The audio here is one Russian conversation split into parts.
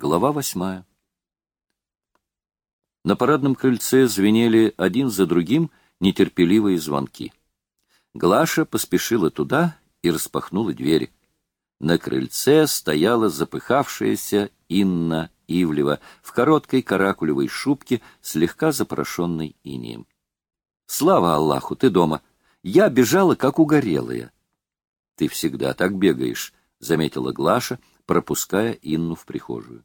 Глава восьмая. На парадном крыльце звенели один за другим нетерпеливые звонки. Глаша поспешила туда и распахнула двери. На крыльце стояла запыхавшаяся Инна Ивлева в короткой каракулевой шубке, слегка запорошенной инеем. «Слава Аллаху, ты дома! Я бежала, как угорелая!» «Ты всегда так бегаешь», — заметила Глаша, пропуская Инну в прихожую.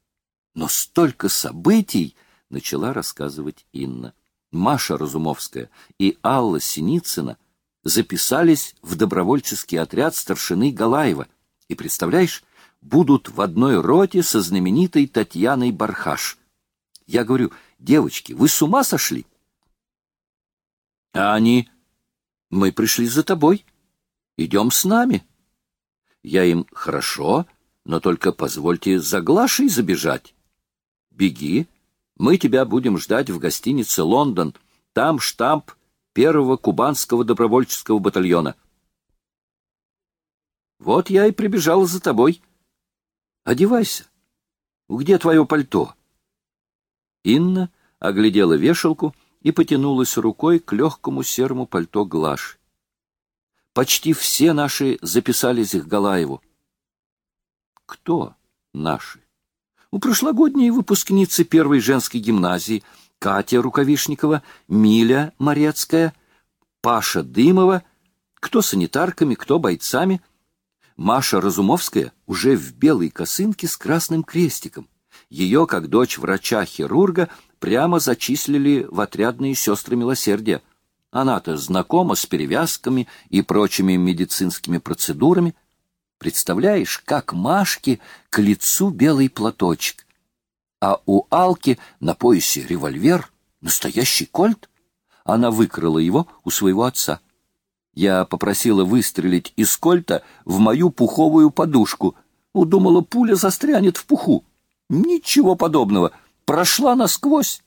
«Но столько событий!» — начала рассказывать Инна. Маша Разумовская и Алла Синицына записались в добровольческий отряд старшины Галаева. И, представляешь, будут в одной роте со знаменитой Татьяной Бархаш. Я говорю, девочки, вы с ума сошли? А они... Мы пришли за тобой. Идем с нами. Я им, хорошо, но только позвольте за Глашей забежать. Беги, мы тебя будем ждать в гостинице «Лондон». Там штамп первого кубанского добровольческого батальона. Вот я и прибежала за тобой. Одевайся. Где твое пальто? Инна оглядела вешалку и потянулась рукой к легкому серому пальто Глаш. Почти все наши записались к Галаеву. Кто наши? У прошлогодней выпускницы первой женской гимназии Катя Рукавишникова, Миля Морецкая, Паша Дымова, кто санитарками, кто бойцами. Маша Разумовская уже в белой косынке с красным крестиком. Ее, как дочь врача-хирурга, прямо зачислили в отрядные сестры милосердия. Она-то знакома с перевязками и прочими медицинскими процедурами. Представляешь, как Машке к лицу белый платочек, а у Алки на поясе револьвер, настоящий кольт. Она выкрала его у своего отца. Я попросила выстрелить из кольта в мою пуховую подушку. Удумала, пуля застрянет в пуху. Ничего подобного. Прошла насквозь.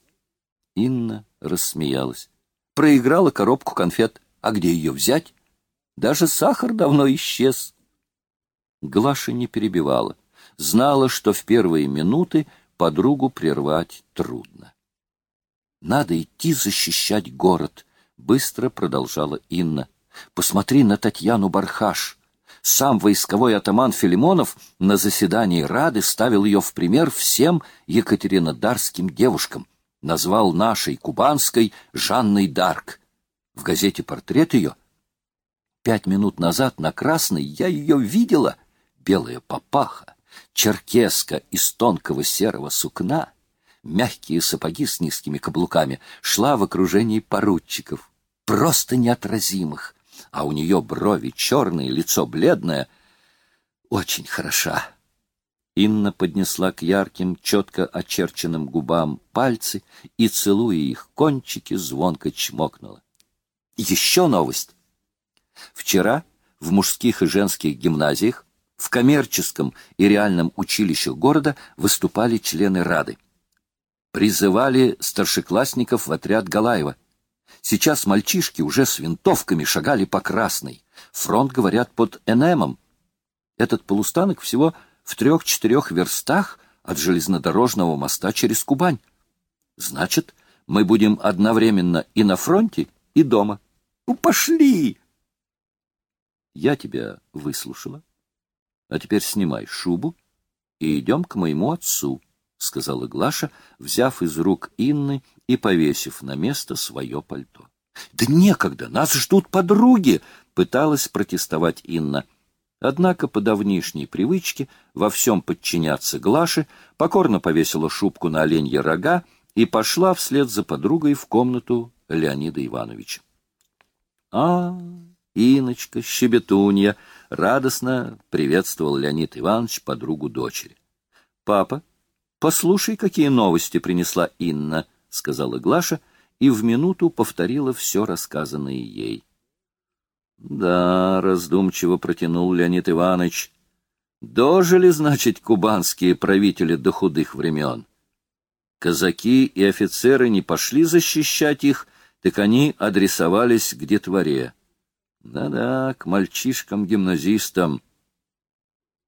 Инна рассмеялась. Проиграла коробку конфет. А где ее взять? Даже сахар давно исчез. Глаша не перебивала. Знала, что в первые минуты подругу прервать трудно. «Надо идти защищать город», — быстро продолжала Инна. «Посмотри на Татьяну Бархаш. Сам войсковой атаман Филимонов на заседании Рады ставил ее в пример всем екатеринодарским девушкам. Назвал нашей кубанской Жанной Дарк. В газете портрет ее. Пять минут назад на Красной я ее видела. Белая папаха, черкеска из тонкого серого сукна, мягкие сапоги с низкими каблуками, шла в окружении поручиков, просто неотразимых, а у нее брови черные, лицо бледное, очень хороша. Инна поднесла к ярким, четко очерченным губам пальцы и, целуя их кончики, звонко чмокнула. Еще новость. Вчера в мужских и женских гимназиях в коммерческом и реальном училищах города выступали члены Рады. Призывали старшеклассников в отряд Галаева. Сейчас мальчишки уже с винтовками шагали по Красной. Фронт, говорят, под Энемом. Этот полустанок всего в трех-четырех верстах от железнодорожного моста через Кубань. Значит, мы будем одновременно и на фронте, и дома. Ну, пошли! Я тебя выслушала. А теперь снимай шубу и идем к моему отцу, — сказала Глаша, взяв из рук Инны и повесив на место свое пальто. — Да некогда, нас ждут подруги! — пыталась протестовать Инна. Однако по давнишней привычке во всем подчиняться Глаше покорно повесила шубку на оленье рога и пошла вслед за подругой в комнату Леонида Ивановича. — А, Иночка, щебетунья! — радостно приветствовал Леонид Иванович подругу дочери. — Папа, послушай, какие новости принесла Инна, — сказала Глаша, и в минуту повторила все рассказанное ей. — Да, — раздумчиво протянул Леонид Иванович, — дожили, значит, кубанские правители до худых времен. Казаки и офицеры не пошли защищать их, так они адресовались к детворе. Да-да, к мальчишкам-гимназистам.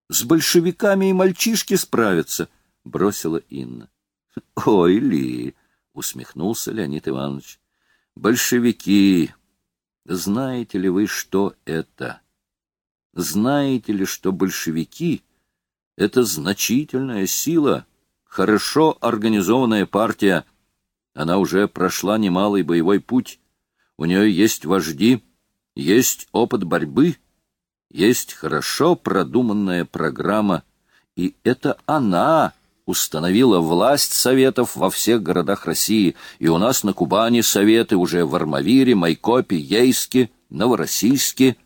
С большевиками и мальчишки справятся, бросила Инна. — Ой, Ли! — усмехнулся Леонид Иванович. — Большевики! Знаете ли вы, что это? Знаете ли, что большевики — это значительная сила, хорошо организованная партия? Она уже прошла немалый боевой путь. У нее есть вожди, есть опыт борьбы, есть хорошо продуманная программа, и это она установила власть советов во всех городах России, и у нас на Кубани советы уже в Армавире, Майкопе, Ейске, Новороссийске.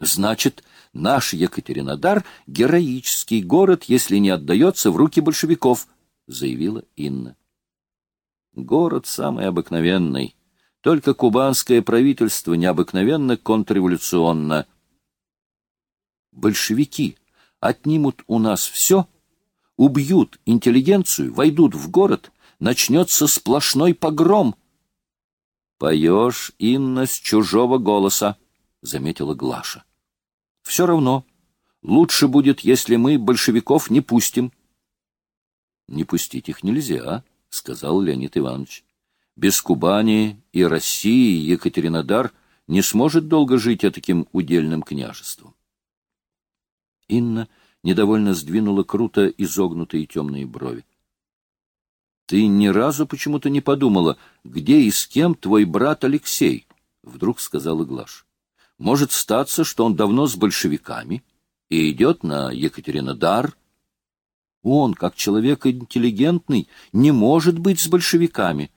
Значит, наш Екатеринодар — героический город, если не отдается в руки большевиков, — заявила Инна. Город самый обыкновенный. Только кубанское правительство необыкновенно контрреволюционно. Большевики отнимут у нас все — убьют интеллигенцию, войдут в город, начнется сплошной погром. — Поешь, Инна, с чужого голоса, — заметила Глаша. — Все равно. Лучше будет, если мы большевиков не пустим. — Не пустить их нельзя, — сказал Леонид Иванович. — Без Кубани и России Екатеринодар не сможет долго жить таким удельным княжеством. Инна недовольно сдвинула круто изогнутые темные брови. — Ты ни разу почему-то не подумала, где и с кем твой брат Алексей? — вдруг сказала Глаш. — Может статься, что он давно с большевиками и идет на Екатеринодар. Он, как человек интеллигентный, не может быть с большевиками.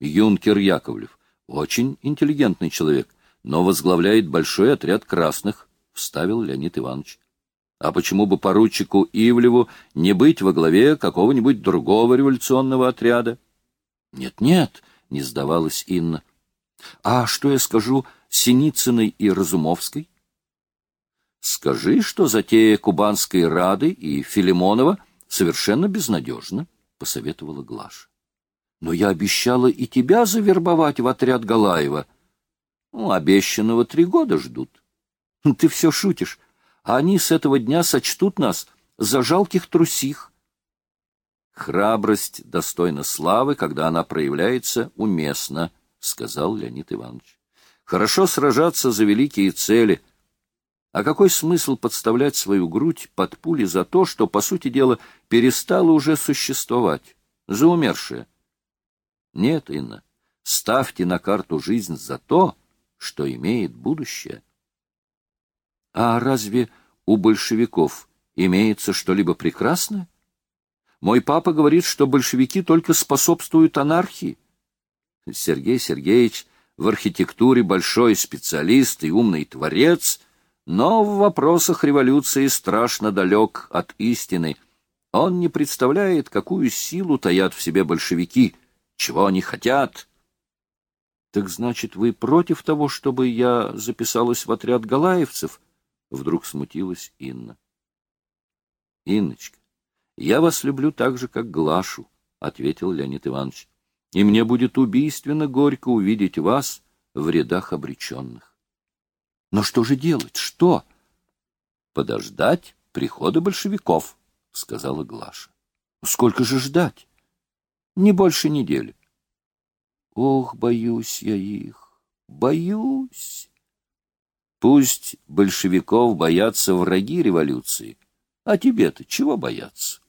Юнкер Яковлев — очень интеллигентный человек, но возглавляет большой отряд красных, — вставил Леонид Иванович. А почему бы поручику Ивлеву не быть во главе какого-нибудь другого революционного отряда? Нет, — не сдавалась Инна. — А что я скажу Синицыной и Разумовской? — Скажи, что затея Кубанской Рады и Филимонова совершенно безнадежна, — посоветовала Глаша. — Но я обещала и тебя завербовать в отряд Галаева. Ну, обещанного три года ждут. Ты все шутишь а они с этого дня сочтут нас за жалких трусих. Храбрость достойна славы, когда она проявляется уместно, — сказал Леонид Иванович. Хорошо сражаться за великие цели. А какой смысл подставлять свою грудь под пули за то, что, по сути дела, перестало уже существовать, за умершее? Нет, Инна, ставьте на карту жизнь за то, что имеет будущее. А разве у большевиков имеется что-либо прекрасное? Мой папа говорит, что большевики только способствуют анархии. Сергей Сергеевич в архитектуре большой специалист и умный творец, но в вопросах революции страшно далек от истины. Он не представляет, какую силу таят в себе большевики, чего они хотят. — Так значит, вы против того, чтобы я записалась в отряд галаевцев? — Вдруг смутилась Инна. — Инночка, я вас люблю так же, как Глашу, — ответил Леонид Иванович. — И мне будет убийственно горько увидеть вас в рядах обреченных. — Но что же делать? Что? — Подождать прихода большевиков, — сказала Глаша. — Сколько же ждать? — Не больше недели. — Ох, боюсь я их, боюсь. Пусть большевиков боятся враги революции, а тебе-то чего бояться?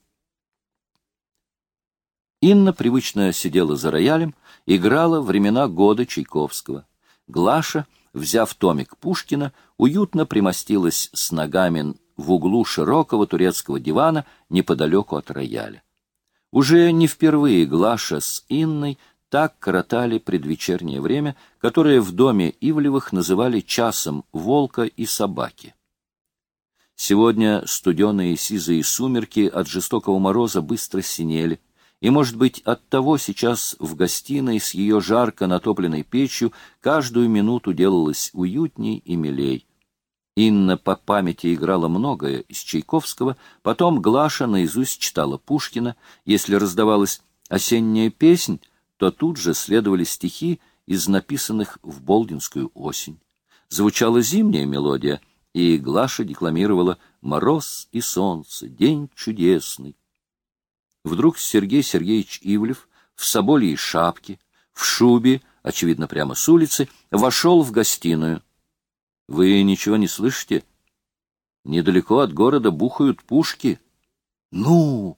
Инна привычно сидела за роялем, играла времена года Чайковского. Глаша, взяв томик Пушкина, уютно примостилась с ногами в углу широкого турецкого дивана неподалеку от рояля. Уже не впервые Глаша с Инной так коротали предвечернее время, которое в доме Ивлевых называли часом волка и собаки. Сегодня студеные сизые сумерки от жестокого мороза быстро синели, и, может быть, от того сейчас в гостиной с ее жарко натопленной печью каждую минуту делалось уютней и милей. Инна по памяти играла многое из Чайковского, потом Глаша наизусть читала Пушкина, если раздавалась осенняя песнь, то тут же следовали стихи из написанных в Болдинскую осень. Звучала зимняя мелодия, и Глаша декламировала «Мороз и солнце, день чудесный». Вдруг Сергей Сергеевич Ивлев в соболе и шапке, в шубе, очевидно, прямо с улицы, вошел в гостиную. — Вы ничего не слышите? Недалеко от города бухают пушки. — Ну!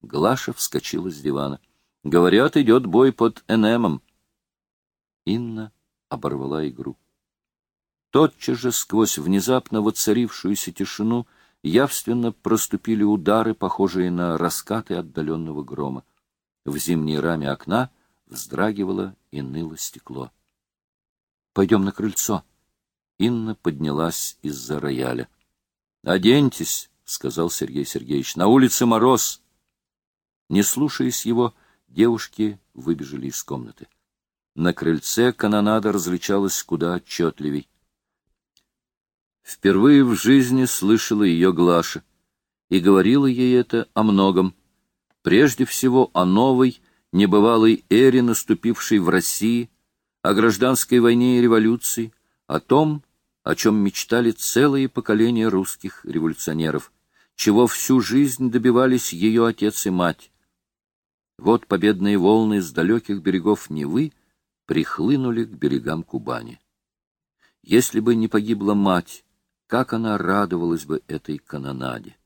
Глаша вскочила с дивана. — Говорят, идет бой под Энемом. Инна оборвала игру. Тотчас же сквозь внезапно воцарившуюся тишину явственно проступили удары, похожие на раскаты отдаленного грома. В зимней раме окна вздрагивало и ныло стекло. — Пойдем на крыльцо. Инна поднялась из-за рояля. — Оденьтесь, — сказал Сергей Сергеевич, — на улице мороз. Не слушаясь его, девушки выбежали из комнаты. На крыльце канонада различалась куда отчетливей. Впервые в жизни слышала ее Глаша, и говорила ей это о многом. Прежде всего о новой, небывалой эре, наступившей в России, о гражданской войне и революции, о том, о чем мечтали целые поколения русских революционеров, чего всю жизнь добивались ее отец и мать. Вот победные волны с далеких берегов Невы прихлынули к берегам Кубани. Если бы не погибла мать, как она радовалась бы этой канонаде!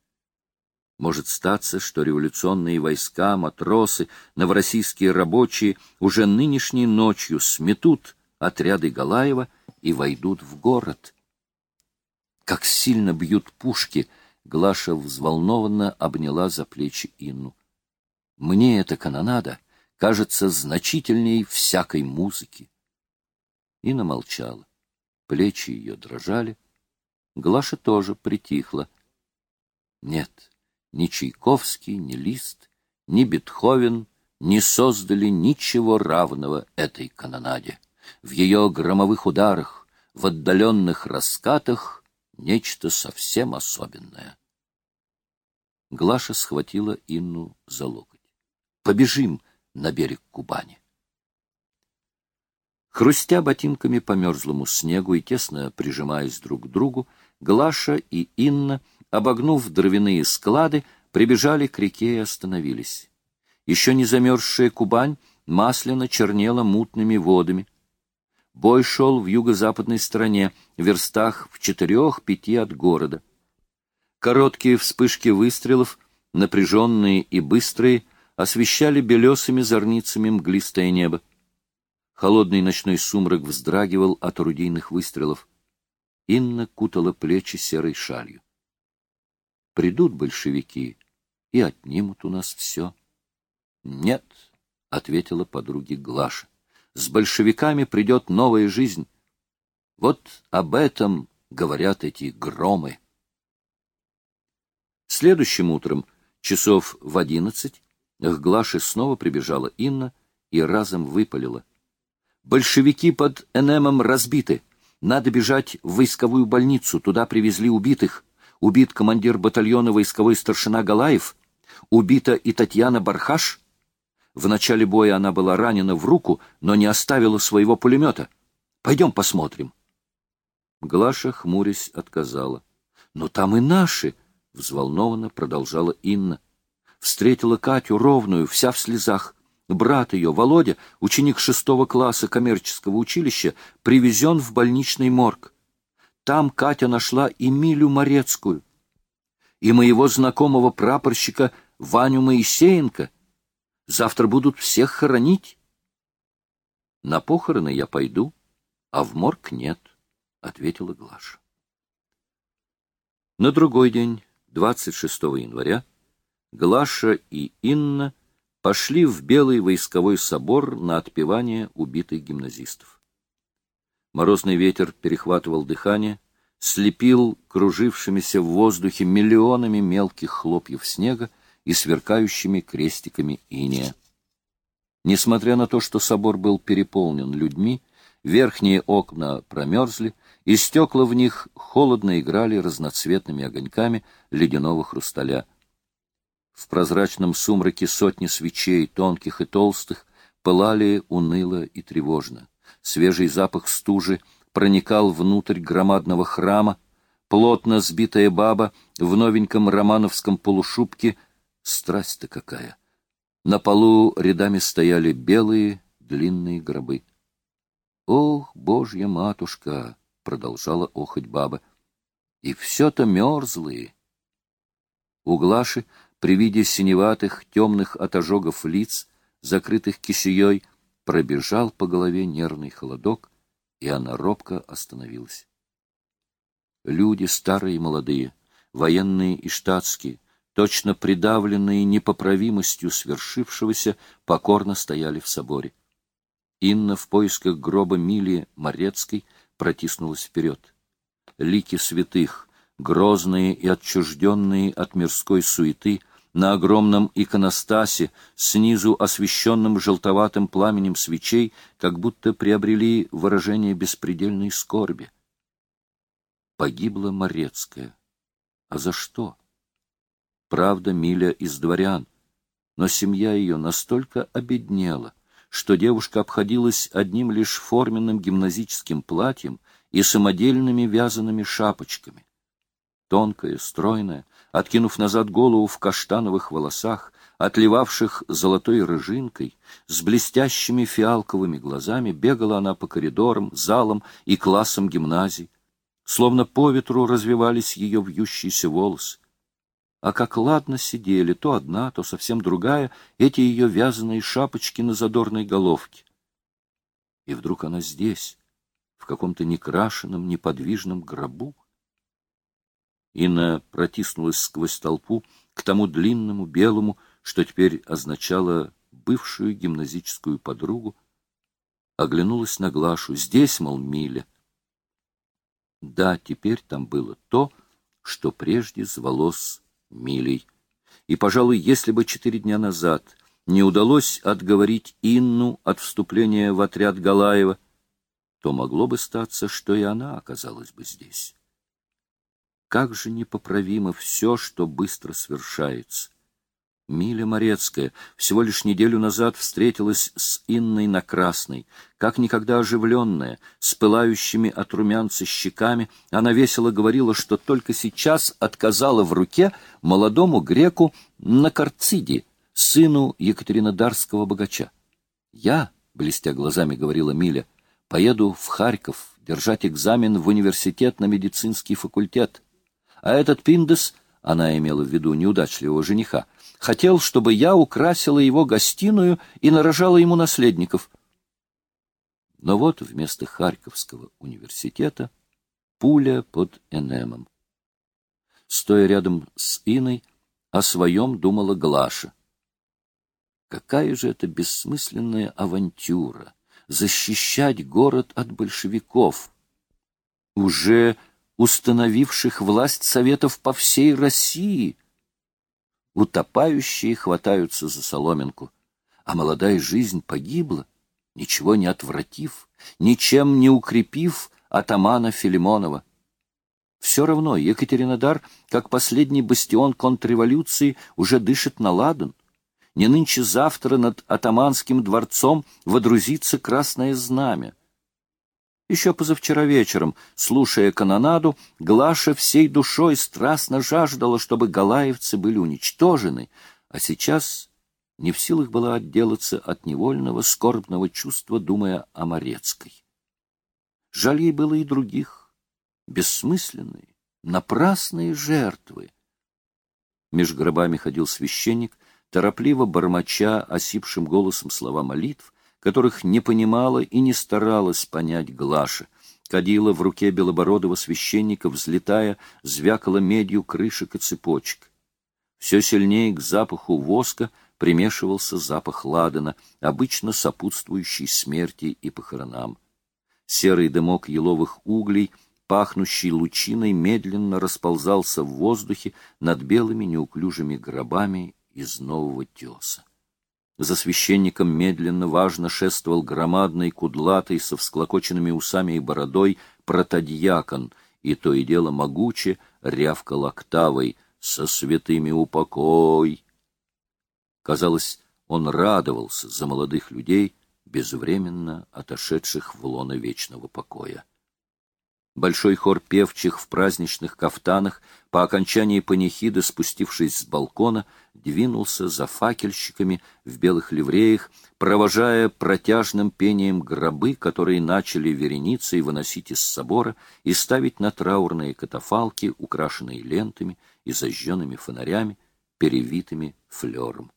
Может статься, что революционные войска, матросы, новороссийские рабочие уже нынешней ночью сметут отряды Галаева и войдут в город. Как сильно бьют пушки! Глаша взволнованно обняла за плечи Инну. Мне эта канонада кажется значительней всякой музыки. Инна молчала. Плечи ее дрожали, Глаша тоже притихла. Нет, ни Чайковский, ни Лист, ни Бетховен не создали ничего равного этой канонаде. В ее громовых ударах, в отдаленных раскатах нечто совсем особенное. Глаша схватила Инну за локоть. «Побежим на берег Кубани!» Хрустя ботинками по мерзлому снегу и тесно прижимаясь друг к другу, Глаша и Инна, обогнув дровяные склады, прибежали к реке и остановились. Еще не замерзшая Кубань масляно чернела мутными водами. Бой шел в юго-западной стороне, в верстах в четырех-пяти от города. Короткие вспышки выстрелов, напряженные и быстрые, освещали белесыми зорницами мглистое небо. Холодный ночной сумрак вздрагивал от орудийных выстрелов. Инна кутала плечи серой шалью. Придут большевики и отнимут у нас все. — Нет, — ответила подруге Глаша, — с большевиками придет новая жизнь. Вот об этом говорят эти громы. Следующим утром, часов в одиннадцать, к Глаше снова прибежала Инна и разом выпалила. «Большевики под Энемом разбиты!» Надо бежать в войсковую больницу, туда привезли убитых. Убит командир батальона войсковой старшина Галаев, убита и Татьяна Бархаш. В начале боя она была ранена в руку, но не оставила своего пулемета. Пойдем посмотрим. Глаша, хмурясь, отказала. — Но там и наши, — взволнованно продолжала Инна. Встретила Катю ровную, вся в слезах. Брат ее, Володя, ученик шестого класса коммерческого училища, привезен в больничный морг. Там Катя нашла Эмилю Морецкую и моего знакомого прапорщика Ваню Моисеенко. Завтра будут всех хоронить. На похороны я пойду, а в морг нет, — ответила Глаша. На другой день, 26 января, Глаша и Инна — пошли в Белый войсковой собор на отпевание убитых гимназистов. Морозный ветер перехватывал дыхание, слепил кружившимися в воздухе миллионами мелких хлопьев снега и сверкающими крестиками иния. Несмотря на то, что собор был переполнен людьми, верхние окна промерзли, и стекла в них холодно играли разноцветными огоньками ледяного хрусталя — в прозрачном сумраке сотни свечей, тонких и толстых, пылали уныло и тревожно. Свежий запах стужи проникал внутрь громадного храма, плотно сбитая баба в новеньком романовском полушубке. Страсть-то какая! На полу рядами стояли белые длинные гробы. «Ох, божья матушка!» — продолжала охоть баба. «И все-то мерзлые!» У Глаши при виде синеватых, темных от ожогов лиц, закрытых кисеей, пробежал по голове нервный холодок, и она робко остановилась. Люди старые и молодые, военные и штатские, точно придавленные непоправимостью свершившегося, покорно стояли в соборе. Инна в поисках гроба Милии Морецкой протиснулась вперед. Лики святых, грозные и отчужденные от мирской суеты, на огромном иконостасе, снизу освещенном желтоватым пламенем свечей, как будто приобрели выражение беспредельной скорби. Погибла Морецкая. А за что? Правда, Миля из дворян, но семья ее настолько обеднела, что девушка обходилась одним лишь форменным гимназическим платьем и самодельными вязаными шапочками. Тонкая, стройная, откинув назад голову в каштановых волосах, отливавших золотой рыжинкой, с блестящими фиалковыми глазами бегала она по коридорам, залам и классам гимназий. Словно по ветру развивались ее вьющиеся волосы. А как ладно сидели, то одна, то совсем другая, эти ее вязаные шапочки на задорной головке. И вдруг она здесь, в каком-то некрашенном, неподвижном гробу. Инна протиснулась сквозь толпу к тому длинному белому, что теперь означало бывшую гимназическую подругу, оглянулась на Глашу. Здесь, мол, Миля. Да, теперь там было то, что прежде звалось Милей. И, пожалуй, если бы четыре дня назад не удалось отговорить Инну от вступления в отряд Галаева, то могло бы статься, что и она оказалась бы здесь. Как же непоправимо все, что быстро свершается. Миля Морецкая всего лишь неделю назад встретилась с Инной на Красной. Как никогда оживленная, с пылающими от румянца щеками, она весело говорила, что только сейчас отказала в руке молодому греку на Карциде, сыну Екатеринодарского богача. «Я», — блестя глазами говорила Миля, — «поеду в Харьков держать экзамен в университет на медицинский факультет. А этот Пиндес, она имела в виду неудачливого жениха, хотел, чтобы я украсила его гостиную и нарожала ему наследников. Но вот вместо Харьковского университета пуля под Энемом. Стоя рядом с Иной, о своем думала Глаша. Какая же это бессмысленная авантюра — защищать город от большевиков! Уже установивших власть советов по всей России. Утопающие хватаются за соломинку, а молодая жизнь погибла, ничего не отвратив, ничем не укрепив атамана Филимонова. Все равно Екатеринодар, как последний бастион контрреволюции, уже дышит на ладан. Не нынче-завтра над атаманским дворцом водрузится красное знамя. Еще позавчера вечером, слушая канонаду, Глаша всей душой страстно жаждала, чтобы галаевцы были уничтожены, а сейчас не в силах была отделаться от невольного скорбного чувства, думая о Морецкой. Жаль ей было и других, бессмысленные, напрасные жертвы. Меж гробами ходил священник, торопливо бормоча осипшим голосом слова молитв, которых не понимала и не старалась понять Глаша. Кадила в руке белобородого священника, взлетая, звякала медью крышек и цепочек. Все сильнее к запаху воска примешивался запах ладана, обычно сопутствующий смерти и похоронам. Серый дымок еловых углей, пахнущий лучиной, медленно расползался в воздухе над белыми неуклюжими гробами из нового теса. За священником медленно, важно шествовал громадный, кудлатый, со всклокоченными усами и бородой протодьякон, и то и дело могуче рявкал октавой «Со святыми упокой!». Казалось, он радовался за молодых людей, безвременно отошедших в лоно вечного покоя. Большой хор певчих в праздничных кафтанах, по окончании панихиды, спустившись с балкона, двинулся за факельщиками в белых ливреях, провожая протяжным пением гробы, которые начали вереницей выносить из собора и ставить на траурные катафалки, украшенные лентами и зажженными фонарями, перевитыми флером.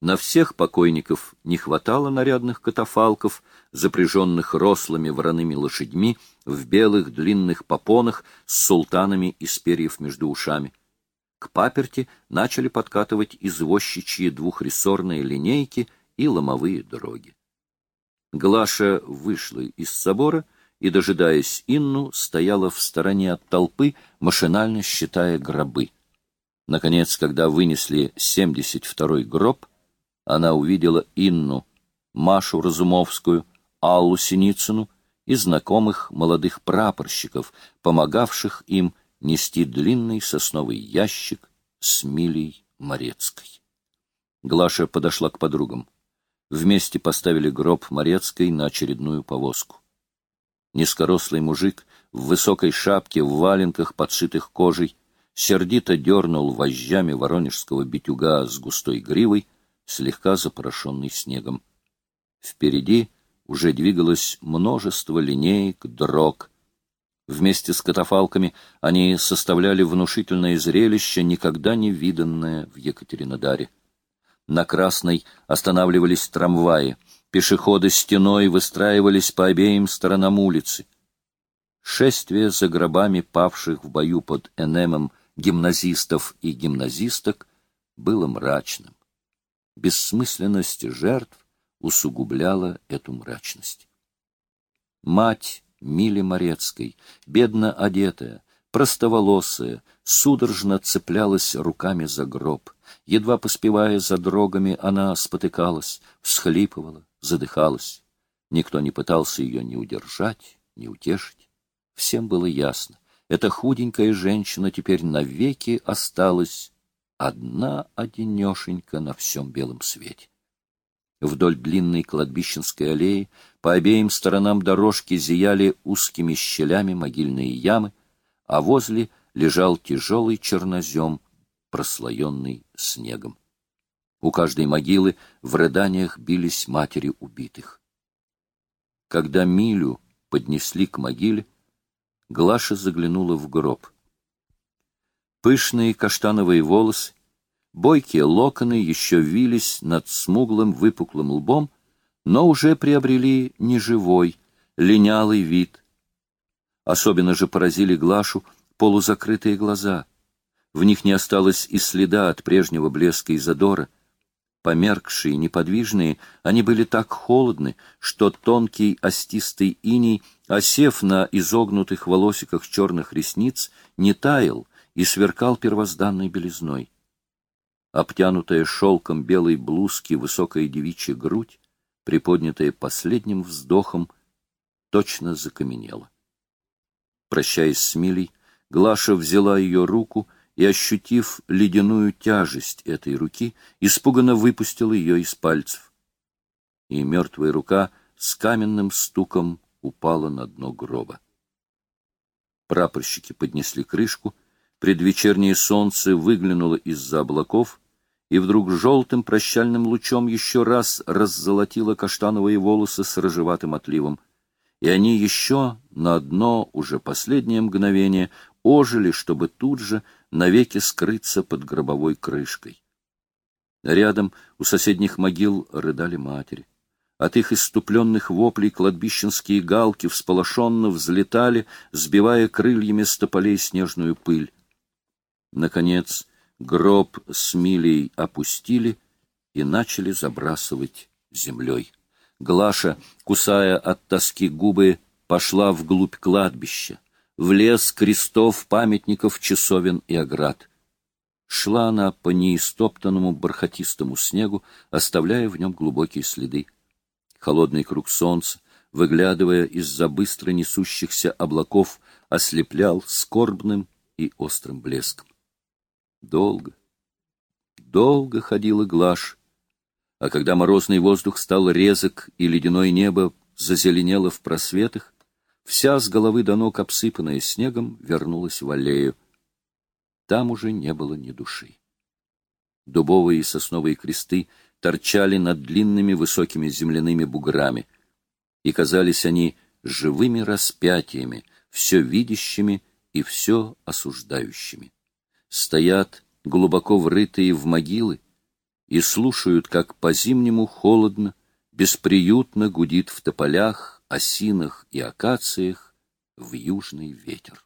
На всех покойников не хватало нарядных катафалков, запряженных рослыми вороными лошадьми в белых длинных попонах с султанами из перьев между ушами. К паперти начали подкатывать извозчичьи двухрессорные линейки и ломовые дороги. Глаша вышла из собора и, дожидаясь Инну, стояла в стороне от толпы, машинально считая гробы. Наконец, когда вынесли семьдесят второй гроб, она увидела Инну, Машу Разумовскую, Аллу Синицыну и знакомых молодых прапорщиков, помогавших им нести длинный сосновый ящик с Милей Морецкой. Глаша подошла к подругам. Вместе поставили гроб Морецкой на очередную повозку. Низкорослый мужик в высокой шапке, в валенках, подшитых кожей, сердито дернул вожжами воронежского битюга с густой гривой, слегка запорошенный снегом. Впереди уже двигалось множество линеек, дрог. Вместе с катафалками они составляли внушительное зрелище, никогда не виданное в Екатеринодаре. На Красной останавливались трамваи, пешеходы стеной выстраивались по обеим сторонам улицы. Шествие за гробами павших в бою под Энемом гимназистов и гимназисток было мрачным бессмысленность жертв усугубляла эту мрачность. Мать Мили Морецкой, бедно одетая, простоволосая, судорожно цеплялась руками за гроб. Едва поспевая за дрогами, она спотыкалась, всхлипывала, задыхалась. Никто не пытался ее ни удержать, ни утешить. Всем было ясно. Эта худенькая женщина теперь навеки осталась одна одинешенька на всем белом свете. Вдоль длинной кладбищенской аллеи по обеим сторонам дорожки зияли узкими щелями могильные ямы, а возле лежал тяжелый чернозем, прослоенный снегом. У каждой могилы в рыданиях бились матери убитых. Когда Милю поднесли к могиле, Глаша заглянула в гроб — Пышные каштановые волосы, бойкие локоны еще вились над смуглым выпуклым лбом, но уже приобрели неживой, линялый вид. Особенно же поразили Глашу полузакрытые глаза. В них не осталось и следа от прежнего блеска и задора. Померкшие, неподвижные, они были так холодны, что тонкий остистый иней, осев на изогнутых волосиках черных ресниц, не таял, и сверкал первозданной белизной. Обтянутая шелком белой блузки высокая девичья грудь, приподнятая последним вздохом, точно закаменела. Прощаясь с Милей, Глаша взяла ее руку и, ощутив ледяную тяжесть этой руки, испуганно выпустила ее из пальцев. И мертвая рука с каменным стуком упала на дно гроба. Прапорщики поднесли крышку — Предвечернее солнце выглянуло из-за облаков, и вдруг желтым прощальным лучом еще раз раззолотило каштановые волосы с рыжеватым отливом, и они еще на одно уже последнее мгновение ожили, чтобы тут же навеки скрыться под гробовой крышкой. Рядом у соседних могил рыдали матери. От их иступленных воплей кладбищенские галки всполошенно взлетали, сбивая крыльями с тополей снежную пыль. Наконец, гроб с милей опустили и начали забрасывать землей. Глаша, кусая от тоски губы, пошла вглубь кладбища, в лес крестов, памятников, часовен и оград. Шла она по неистоптанному бархатистому снегу, оставляя в нем глубокие следы. Холодный круг солнца, выглядывая из-за быстро несущихся облаков, ослеплял скорбным и острым блеском. Долго, долго ходила Глаш, а когда морозный воздух стал резок и ледяное небо зазеленело в просветах, вся с головы до ног обсыпанная снегом, вернулась в аллею. Там уже не было ни души. Дубовые и сосновые кресты торчали над длинными высокими земляными буграми, и казались они живыми распятиями, все видящими и все осуждающими. Стоят глубоко врытые в могилы и слушают, как по-зимнему холодно, бесприютно гудит в тополях, осинах и акациях в южный ветер.